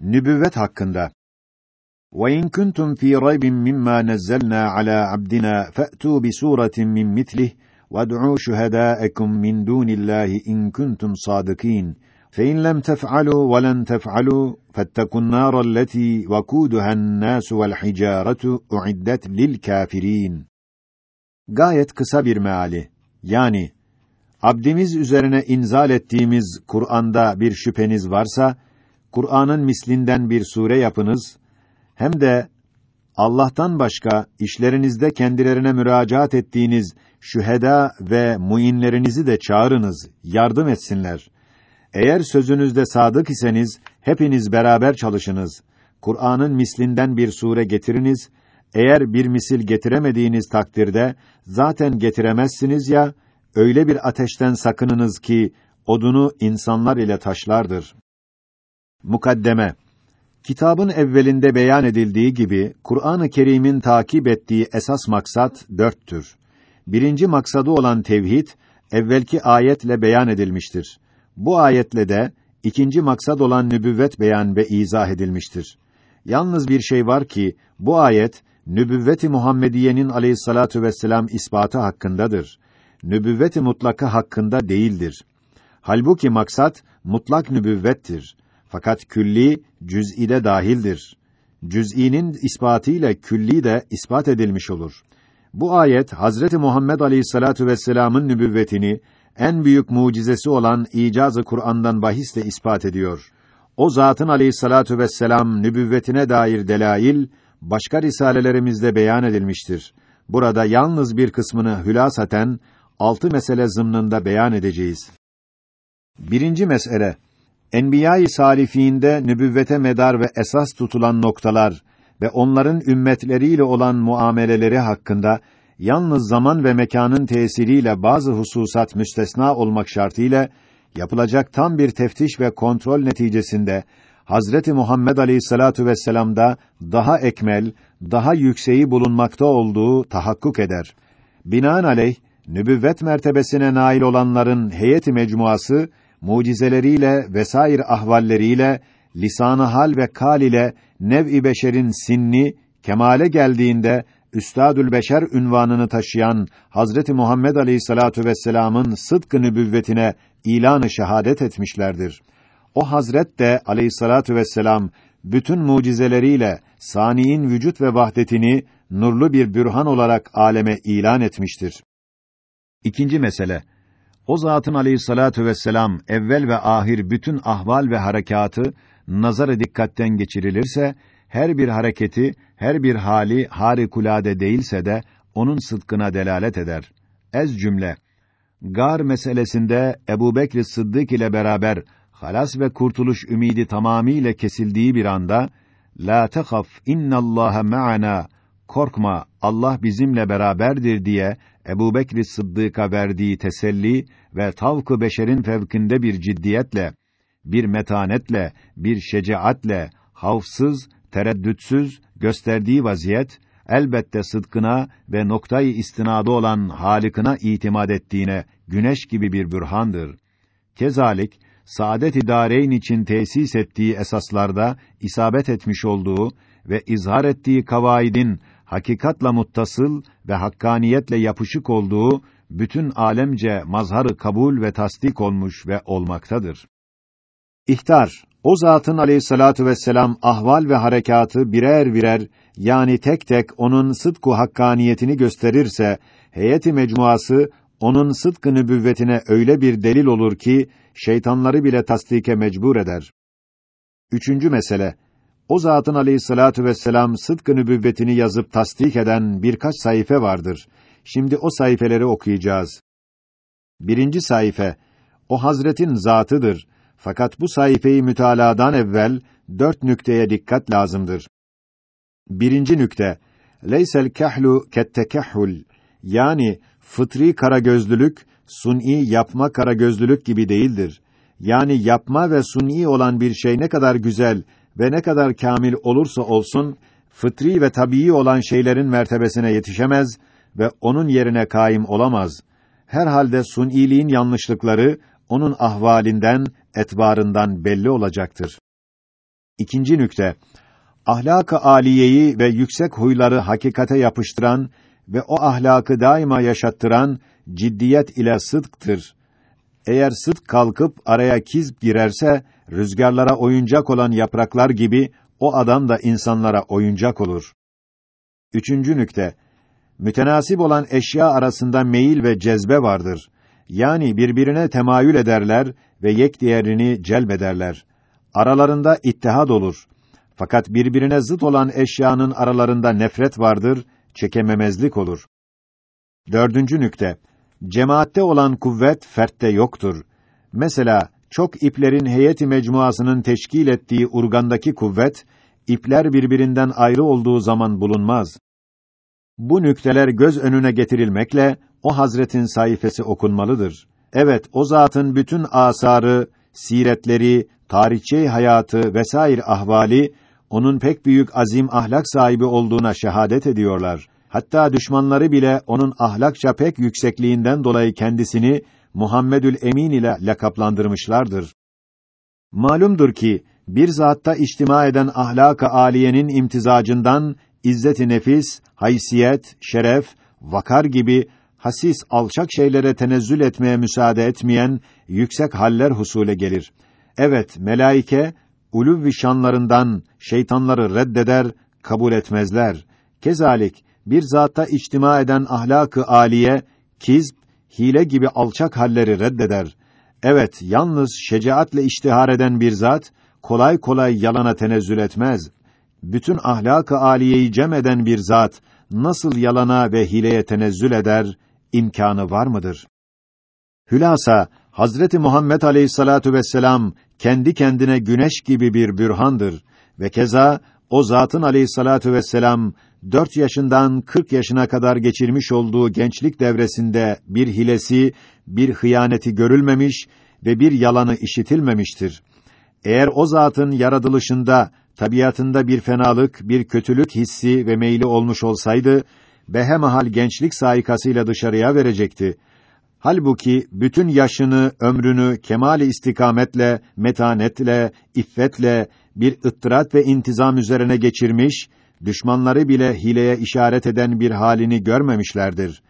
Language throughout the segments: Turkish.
Nübüvvet hakkında. وَاِنْ كُنْتُمْ ف۪ي رَيْبٍ مِمَّا نَزَّلْنَا عَلَى عَبْدِنَا فَأْتُوا بِسُورَةٍ مِّن مِثْلِهِ وَادْعُوا شُهَدَاءَكُمْ مِنْ دُونِ اللّٰهِ اِنْ كُنْتُمْ صَادِقِينَ فَاِنْ لَمْ تَفْعَلُوا وَلَنْ تَفْعَلُوا فَاتَّقُوا النَّارَ الَّتِي وَقُودُهَا النَّاسُ وَالْحِجَارَةُ اُعِدَّتْ لِلْكَافِرِينَ Gayet kısa bir meali. Yani abdimiz üzerine inzal ettiğimiz Kur'an'da bir şüpheniz varsa Kur'an'ın mislinden bir sure yapınız hem de Allah'tan başka işlerinizde kendilerine müracaat ettiğiniz şüheda ve muinlerinizi de çağırınız, yardım etsinler. Eğer sözünüzde sadık iseniz hepiniz beraber çalışınız. Kur'an'ın mislinden bir sure getiriniz. Eğer bir misil getiremediğiniz takdirde zaten getiremezsiniz ya öyle bir ateşten sakınınız ki odunu insanlar ile taşlardır. Mukaddeme Kitabın evvelinde beyan edildiği gibi Kur'an-ı Kerim'in takip ettiği esas maksat dörttür. Birinci maksadı olan tevhid evvelki ayetle beyan edilmiştir. Bu ayetle de ikinci maksad olan nübüvvet beyan ve izah edilmiştir. Yalnız bir şey var ki bu ayet nübüvvet-i Muhammediye'nin aleyhissalatu vesselam ispatı hakkındadır. Nübüvvet-i mutlaka hakkında değildir. Halbuki maksat mutlak nübüvvettir. Fakat külli cüz'i de dahildir. Cüz'inin ispatıyla külli de ispat edilmiş olur. Bu ayet Hazreti Muhammed Aleyhissalatu vesselam'ın nübüvvetini en büyük mucizesi olan icazı Kur'an'dan bahisle ispat ediyor. O zatın Aleyhissalatu vesselam nübüvvetine dair delail başka risalelerimizde beyan edilmiştir. Burada yalnız bir kısmını hülasaten altı mesele zımnında beyan edeceğiz. Birinci mesele Enbiya-i Salifiğinde nübüvvete medar ve esas tutulan noktalar ve onların ümmetleriyle olan muameleleri hakkında yalnız zaman ve mekanın tesiriyle bazı hususat müstesna olmak şartıyla yapılacak tam bir teftiş ve kontrol neticesinde Hazreti Muhammed Aleyhissalatu vesselam'da daha ekmel, daha yükseği bulunmakta olduğu tahakkuk eder. Binaenaleyh nübüvvet mertebesine nail olanların heyeti mecmuası mucizeleriyle vesair ahvalleriyle lisanı hal ve kal ile nev-i beşerin sinni kemale geldiğinde Üstadül Beşer ünvanını taşıyan Hazreti Muhammed Aleyhissalatu vesselam'ın sıdkı nübüvvetine ilanı şehadet etmişlerdir. O Hazret de Aleyhissalatu vesselam bütün mucizeleriyle saniin vücut ve vahdetini nurlu bir bürhan olarak aleme ilan etmiştir. İkinci mesele o zatın aleyhissalatu vesselam evvel ve ahir bütün ahval ve harekatı nazara dikkatten geçirilirse her bir hareketi, her bir hali harikulade değilse de onun sıdkına delalet eder. Ez cümle Gar meselesinde Ebu Bekr Sıddık ile beraber halas ve kurtuluş ümidi tamamiyle kesildiği bir anda la tehaf innallaha ma'ana korkma Allah bizimle beraberdir diye Ebu Bekr Sıddık'a verdiği teselli ve tavkı beşerin fevkinde bir ciddiyetle, bir metanetle, bir şecaatle, havfsız, tereddütsüz gösterdiği vaziyet, elbette sıdkına ve noktayı istinadı olan Halik'ına itimat ettiğine güneş gibi bir bürhandır. Kezalik, saadet-i dareyn için tesis ettiği esaslarda isabet etmiş olduğu ve izhar ettiği kavaidin hakikatla muttasıl ve hakkaniyetle yapışık olduğu bütün alemce mazharı kabul ve tasdik olmuş ve olmaktadır. İhtar o zatın aleyhissalatu vesselam ahval ve harekatı birer birer yani tek tek onun sıdku hakkaniyetini gösterirse heyeti mecmuası onun sıdkı nübüvvetine öyle bir delil olur ki şeytanları bile tasdike mecbur eder. Üçüncü mesele o zatın aleyhissalatu vesselam sıdkı nübüvvetini yazıp tasdik eden birkaç sayfa vardır. Şimdi o sayfeleri okuyacağız. Birinci sayfa, o Hazretin zatıdır. Fakat bu sayfayı mütaladan evvel dört nükteye dikkat lazımdır. Birinci nükte, leysel kahlu kettekehhul, yani fıtri karagözlülük, suni yapma karagözlülük gibi değildir. Yani yapma ve suni olan bir şey ne kadar güzel ve ne kadar kamil olursa olsun, fıtri ve tabii olan şeylerin mertebesine yetişemez ve onun yerine kaim olamaz. Herhalde sun'iliğin yanlışlıkları onun ahvalinden, etbarından belli olacaktır. İkinci nükte, ahlak-ı aliyeyi ve yüksek huyları hakikate yapıştıran ve o ahlakı daima yaşattıran ciddiyet ile sıdktır. Eğer sıdk kalkıp araya kizb girerse, rüzgarlara oyuncak olan yapraklar gibi, o adam da insanlara oyuncak olur. Üçüncü nükte, mütenasip olan eşya arasında meyil ve cezbe vardır. Yani birbirine temayül ederler ve yek diğerini celbederler. Aralarında ittihad olur. Fakat birbirine zıt olan eşyanın aralarında nefret vardır, çekememezlik olur. Dördüncü nükte, cemaatte olan kuvvet fertte yoktur. Mesela çok iplerin heyeti mecmuasının teşkil ettiği urgandaki kuvvet, ipler birbirinden ayrı olduğu zaman bulunmaz. Bu nükteler göz önüne getirilmekle o hazretin sayfası okunmalıdır. Evet, o zatın bütün asarı, siretleri, tarihçi hayatı vesaire ahvali onun pek büyük azim ahlak sahibi olduğuna şehadet ediyorlar. Hatta düşmanları bile onun ahlakça pek yüksekliğinden dolayı kendisini Muhammedül Emin ile lakaplandırmışlardır. Malumdur ki bir zatta içtima eden ahlak-ı aliyenin imtizacından izzet-i nefis, haysiyet, şeref, vakar gibi hasis alçak şeylere tenezzül etmeye müsaade etmeyen yüksek haller husule gelir. Evet, melaike ulûv şanlarından şeytanları reddeder, kabul etmezler. Kezalik bir zatta içtima eden ahlak-ı aliye kizb, hile gibi alçak halleri reddeder. Evet, yalnız şecaatle iştihar eden bir zat kolay kolay yalana tenezzül etmez. Bütün ahlak-ı aliyeyi cem eden bir zat nasıl yalana ve hileye tenezzül eder, imkanı var mıdır? Hülasa Hazreti Muhammed Aleyhissalatu vesselam kendi kendine güneş gibi bir bürhandır ve keza o zatın Aleyhissalatu vesselam dört yaşından kırk yaşına kadar geçirmiş olduğu gençlik devresinde bir hilesi, bir hıyaneti görülmemiş ve bir yalanı işitilmemiştir. Eğer o zatın yaratılışında, tabiatında bir fenalık, bir kötülük hissi ve meyli olmuş olsaydı, behemahal gençlik saikasıyla dışarıya verecekti. Halbuki bütün yaşını, ömrünü kemali istikametle, metanetle, iffetle bir ıttırat ve intizam üzerine geçirmiş, düşmanları bile hileye işaret eden bir halini görmemişlerdir.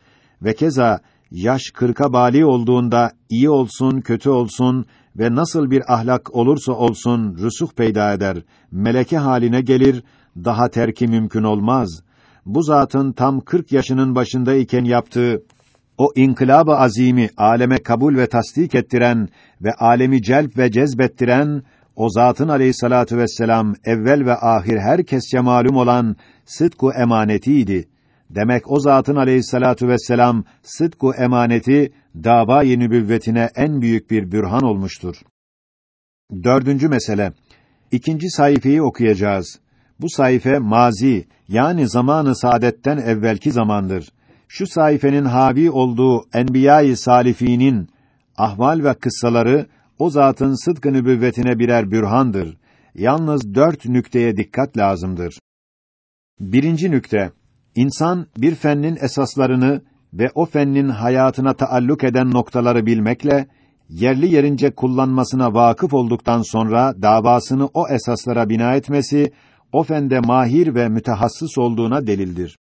Ve keza yaş kırka bali olduğunda iyi olsun, kötü olsun ve nasıl bir ahlak olursa olsun rüsuh peyda eder, meleke haline gelir, daha terki mümkün olmaz. Bu zatın tam 40 yaşının başındayken yaptığı o inkılab-ı azimi aleme kabul ve tasdik ettiren ve alemi celp ve cezbettiren o zatın aleyhissalatu vesselam evvel ve ahir herkesçe malum olan sıdku emanetiydi. Demek o zatın aleyhissalatu vesselam sıdku emaneti dava-i nübüvvetine en büyük bir bürhan olmuştur. Dördüncü mesele. İkinci sayfayı okuyacağız. Bu sayfe mazi yani zamanı saadetten evvelki zamandır. Şu sayfenin havi olduğu enbiya-i salifinin ahval ve kıssaları o zatın sıdkı nübüvvetine birer bürhandır. Yalnız dört nükteye dikkat lazımdır. Birinci nükte, insan bir fennin esaslarını ve o fennin hayatına taalluk eden noktaları bilmekle, yerli yerince kullanmasına vakıf olduktan sonra davasını o esaslara bina etmesi, o fende mahir ve mütehassıs olduğuna delildir.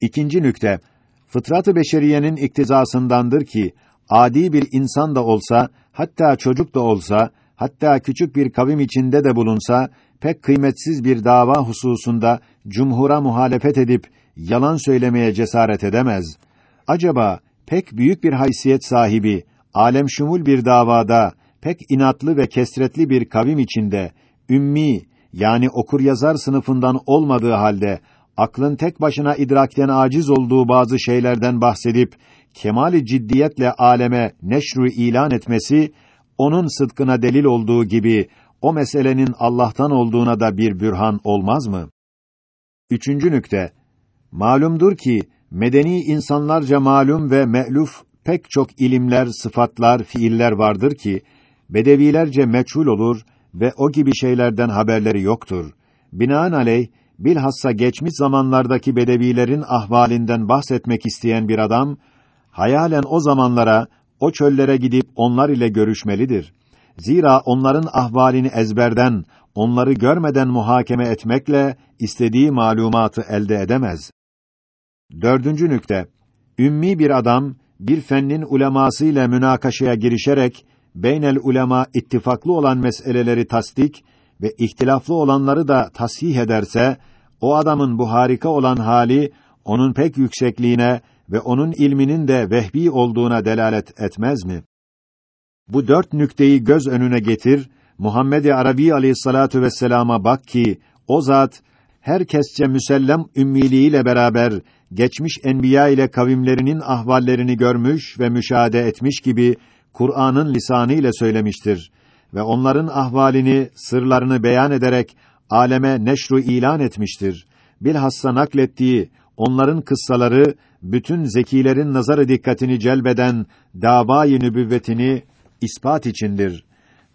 İkinci nükte, fıtrat-ı beşeriyenin iktizasındandır ki, adi bir insan da olsa, hatta çocuk da olsa, hatta küçük bir kavim içinde de bulunsa, pek kıymetsiz bir dava hususunda cumhura muhalefet edip yalan söylemeye cesaret edemez. Acaba pek büyük bir haysiyet sahibi, alem şumul bir davada, pek inatlı ve kesretli bir kavim içinde, ümmi, yani okur yazar sınıfından olmadığı halde, aklın tek başına idrakten aciz olduğu bazı şeylerden bahsedip, kemali ciddiyetle aleme neşru ilan etmesi, onun sıdkına delil olduğu gibi, o meselenin Allah'tan olduğuna da bir bürhan olmaz mı? Üçüncü nükte, malumdur ki, medeni insanlarca malum ve me'luf pek çok ilimler, sıfatlar, fiiller vardır ki, bedevilerce meçhul olur ve o gibi şeylerden haberleri yoktur. Binaenaleyh, bilhassa geçmiş zamanlardaki bedevilerin ahvalinden bahsetmek isteyen bir adam, hayalen o zamanlara, o çöllere gidip onlar ile görüşmelidir. Zira onların ahvalini ezberden, onları görmeden muhakeme etmekle istediği malumatı elde edemez. Dördüncü nükte, ümmi bir adam, bir fennin ulemasıyla münakaşaya girişerek, beynel ulema ittifaklı olan meseleleri tasdik ve ihtilaflı olanları da tasih ederse, o adamın bu harika olan hali, onun pek yüksekliğine ve onun ilminin de vehbi olduğuna delalet etmez mi? Bu dört nükteyi göz önüne getir, Muhammed-i Arabi aleyhissalatu vesselama bak ki, o zat, herkesçe müsellem ümmiliğiyle beraber, geçmiş enbiya ile kavimlerinin ahvallerini görmüş ve müşahede etmiş gibi, Kur'an'ın lisanı ile söylemiştir ve onların ahvalini, sırlarını beyan ederek aleme neşru ilan etmiştir. Bilhassa naklettiği onların kıssaları bütün zekilerin nazarı dikkatini celbeden davayı nübüvvetini ispat içindir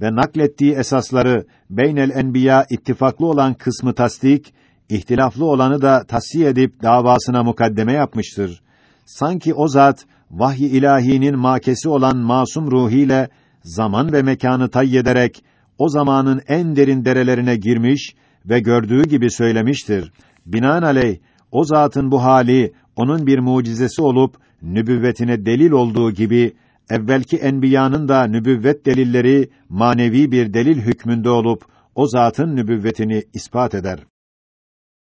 ve naklettiği esasları beynel enbiya ittifaklı olan kısmı tasdik, ihtilaflı olanı da tasfiye edip davasına mukaddeme yapmıştır. Sanki o zat vahyi ilahinin makesi olan masum ruhiyle zaman ve mekanı tayyederek o zamanın en derin derelerine girmiş ve gördüğü gibi söylemiştir. Binaenaleyh o zatın bu hali onun bir mucizesi olup nübüvvetine delil olduğu gibi evvelki enbiyanın da nübüvvet delilleri manevi bir delil hükmünde olup o zatın nübüvvetini ispat eder.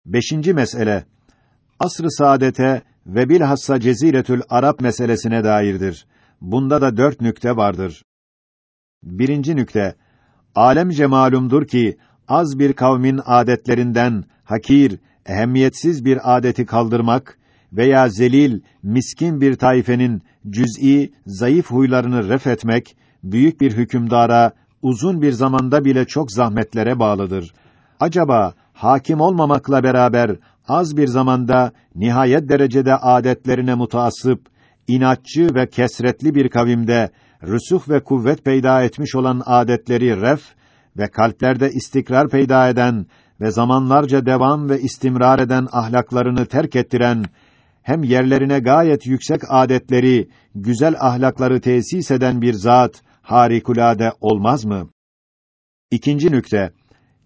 Beşinci mesele asr-ı saadete ve bilhassa Ceziretül Arap meselesine dairdir. Bunda da dört nükte vardır. Birinci nükte, alemce malumdur ki, az bir kavmin adetlerinden, hakir, ehemmiyetsiz bir adeti kaldırmak veya zelil, miskin bir taifenin cüz'i, zayıf huylarını ref etmek, büyük bir hükümdara, uzun bir zamanda bile çok zahmetlere bağlıdır. Acaba, hakim olmamakla beraber, az bir zamanda, nihayet derecede adetlerine mutaassıp, inatçı ve kesretli bir kavimde, rüsuh ve kuvvet peyda etmiş olan adetleri ref ve kalplerde istikrar peyda eden ve zamanlarca devam ve istimrar eden ahlaklarını terk ettiren hem yerlerine gayet yüksek adetleri, güzel ahlakları tesis eden bir zat harikulade olmaz mı? İkinci nükte.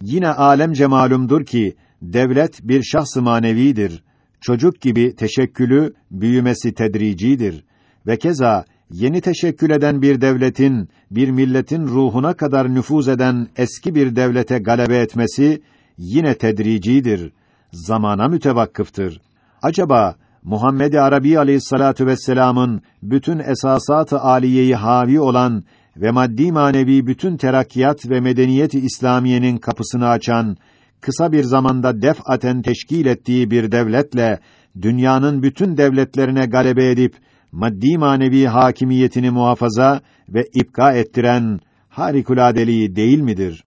Yine alemce malumdur ki devlet bir şahs-ı manevidir. Çocuk gibi teşekkülü, büyümesi tedricidir ve keza yeni teşekkül eden bir devletin, bir milletin ruhuna kadar nüfuz eden eski bir devlete galebe etmesi yine tedricidir. Zamana mütevakkıftır. Acaba Muhammed Arabi Aleyhissalatu vesselam'ın bütün esasat-ı aliyeyi havi olan ve maddi manevi bütün terakkiyat ve medeniyeti İslamiyenin kapısını açan kısa bir zamanda defaten teşkil ettiği bir devletle dünyanın bütün devletlerine galebe edip maddi manevi hakimiyetini muhafaza ve ipka ettiren harikuladeliği değil midir?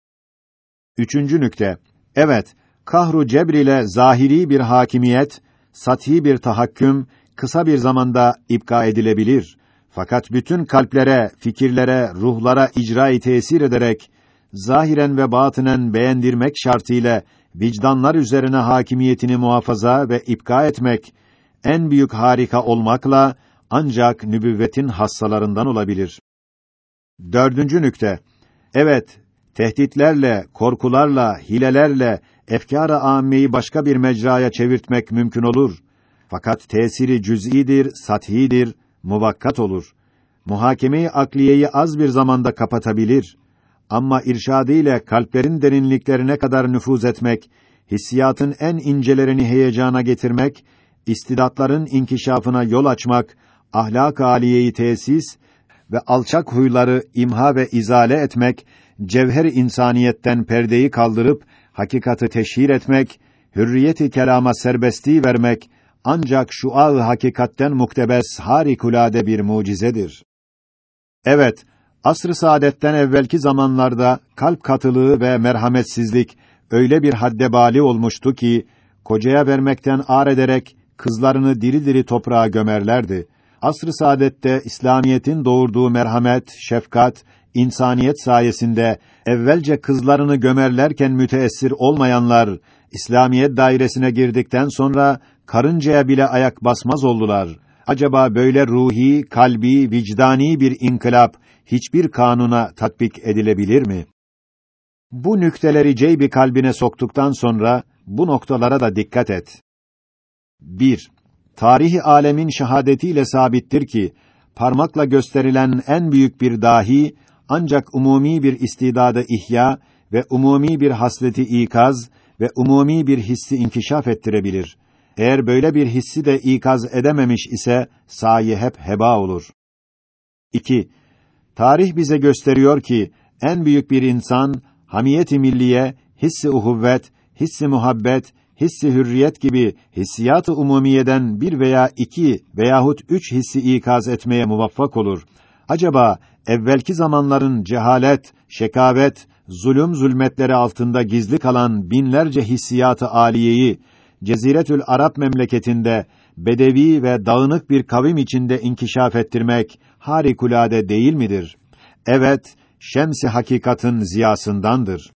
Üçüncü nükte. Evet, kahru cebr ile zahiri bir hakimiyet, sathi bir tahakküm kısa bir zamanda ipka edilebilir. Fakat bütün kalplere, fikirlere, ruhlara icra tesir ederek zahiren ve batinen beğendirmek şartıyla vicdanlar üzerine hakimiyetini muhafaza ve ipka etmek en büyük harika olmakla ancak nübüvvetin hassalarından olabilir. Dördüncü nükte. Evet, tehditlerle, korkularla, hilelerle efkâr-ı âmmeyi başka bir mecraya çevirtmek mümkün olur. Fakat tesiri cüz'idir, sathidir, muvakkat olur. Muhakemeyi akliyeyi az bir zamanda kapatabilir. Ama irşadı ile kalplerin derinliklerine kadar nüfuz etmek, hissiyatın en incelerini heyecana getirmek, istidatların inkişafına yol açmak, ahlak aliyeyi tesis ve alçak huyları imha ve izale etmek, cevher insaniyetten perdeyi kaldırıp hakikati teşhir etmek, hürriyeti kelama serbestliği vermek ancak şu ağ hakikatten muktebes harikulade bir mucizedir. Evet, asr-ı saadetten evvelki zamanlarda kalp katılığı ve merhametsizlik öyle bir hadde bali olmuştu ki kocaya vermekten ar ederek kızlarını diri diri toprağa gömerlerdi. Asr-ı saadette İslamiyetin doğurduğu merhamet, şefkat, insaniyet sayesinde evvelce kızlarını gömerlerken müteessir olmayanlar İslamiyet dairesine girdikten sonra karıncaya bile ayak basmaz oldular. Acaba böyle ruhi, kalbi, vicdani bir inkılap hiçbir kanuna tatbik edilebilir mi? Bu nükteleri ceybi kalbine soktuktan sonra bu noktalara da dikkat et. 1. Tarihi alemin şahadetiyle sabittir ki parmakla gösterilen en büyük bir dahi ancak umumi bir istidadı ihya ve umumi bir hasleti ikaz ve umumi bir hissi inkişaf ettirebilir. Eğer böyle bir hissi de ikaz edememiş ise sahi hep heba olur. 2. Tarih bize gösteriyor ki en büyük bir insan hamiyeti milliye, hissi uhuvvet, hissi muhabbet, hissi hürriyet gibi hissiyat-ı umumiyeden bir veya iki veyahut üç hissi ikaz etmeye muvaffak olur. Acaba evvelki zamanların cehalet, şekavet, zulüm zulmetleri altında gizli kalan binlerce hissiyatı aliyeyi Ceziretül Arap memleketinde bedevi ve dağınık bir kavim içinde inkişaf ettirmek harikulade değil midir? Evet, şems-i hakikatın ziyasındandır.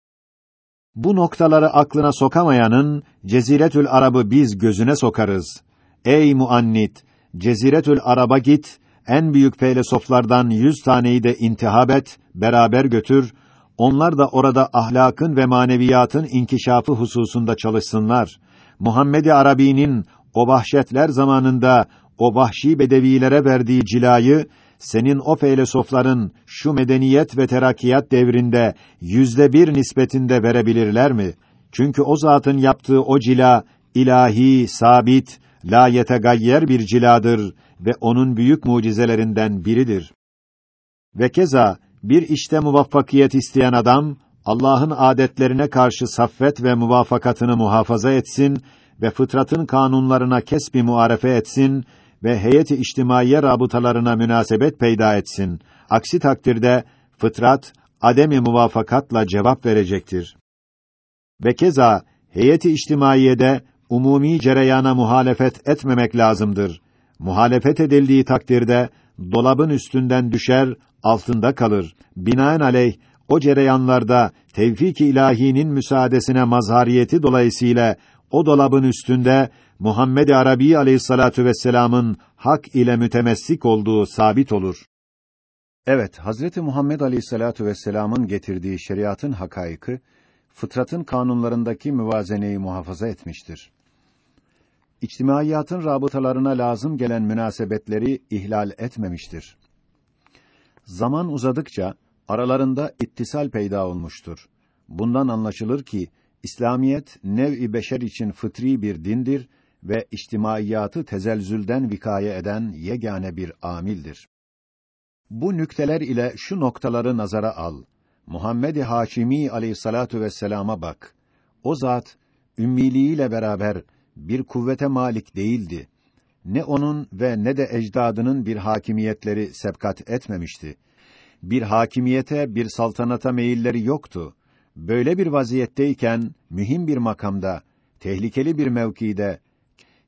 Bu noktaları aklına sokamayanın Ceziretül Arab'ı biz gözüne sokarız. Ey muannit, Ceziretül Arab'a git, en büyük felsefelerden yüz taneyi de intihab et, beraber götür, onlar da orada ahlakın ve maneviyatın inkişafı hususunda çalışsınlar. Muhammed-i Arabi'nin o vahşetler zamanında o vahşi bedevilere verdiği cilayı senin o felsefeler'in şu medeniyet ve terakkiyat devrinde yüzde bir nispetinde verebilirler mi? Çünkü o zatın yaptığı o cila ilahi, sabit, la yetegayyer bir ciladır ve onun büyük mucizelerinden biridir. Ve keza bir işte muvaffakiyet isteyen adam Allah'ın adetlerine karşı saffet ve muvafakatını muhafaza etsin ve fıtratın kanunlarına kesbi muarefe etsin ve heyeti içtimaiye rabıtalarına münasebet peyda etsin. Aksi takdirde fıtrat ademi muvafakatla cevap verecektir. Ve keza heyeti içtimaiyede umumi cereyana muhalefet etmemek lazımdır. Muhalefet edildiği takdirde dolabın üstünden düşer, altında kalır. Binaenaleyh o cereyanlarda tevfik-i ilahinin müsaadesine mazhariyeti dolayısıyla o dolabın üstünde Muhammed Arabi Aleyhissalatu vesselam'ın hak ile mütemessik olduğu sabit olur. Evet, Hazreti Muhammed Aleyhissalatu vesselam'ın getirdiği şeriatın hakaiki fıtratın kanunlarındaki müvazeneyi muhafaza etmiştir. İçtimaiyatın rabıtalarına lazım gelen münasebetleri ihlal etmemiştir. Zaman uzadıkça aralarında ittisal peyda olmuştur. Bundan anlaşılır ki İslamiyet nev-i beşer için fıtri bir dindir ve içtimaiyatı tezelzülden vikaye eden yegane bir amildir. Bu nükteler ile şu noktaları nazara al. Muhammed-i Haşimi aleyhissalatu vesselama bak. O zat ümmiliğiyle beraber bir kuvvete malik değildi. Ne onun ve ne de ecdadının bir hakimiyetleri sebkat etmemişti. Bir hakimiyete, bir saltanata meyilleri yoktu. Böyle bir vaziyetteyken mühim bir makamda, tehlikeli bir mevkide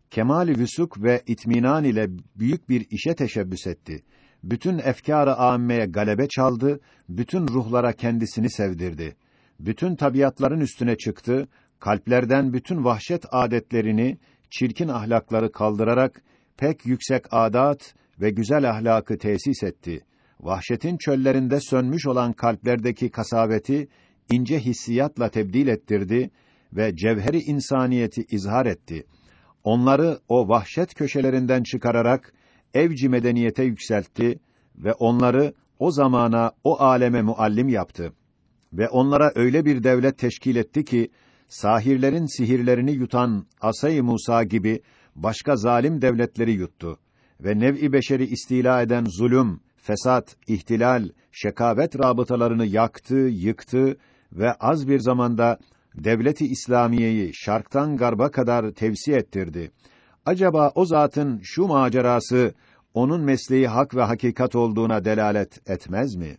kemal-i vüsuk ve itminan ile büyük bir işe teşebbüs etti. Bütün efkâr-ı âmmeye galebe çaldı, bütün ruhlara kendisini sevdirdi. Bütün tabiatların üstüne çıktı, kalplerden bütün vahşet adetlerini, çirkin ahlakları kaldırarak pek yüksek adat ve güzel ahlakı tesis etti. Vahşetin çöllerinde sönmüş olan kalplerdeki kasaveti ince hissiyatla tebdil ettirdi ve cevheri insaniyeti izhar etti. Onları o vahşet köşelerinden çıkararak evci medeniyete yükseltti ve onları o zamana, o aleme muallim yaptı. Ve onlara öyle bir devlet teşkil etti ki sahirlerin sihirlerini yutan Asay Musa gibi başka zalim devletleri yuttu ve nev'i beşeri istila eden zulüm, fesat, ihtilal, şekavet rabıtalarını yaktı, yıktı ve az bir zamanda devleti İslamiyeyi şarktan garba kadar tevsi ettirdi. Acaba o zatın şu macerası onun mesleği hak ve hakikat olduğuna delalet etmez mi?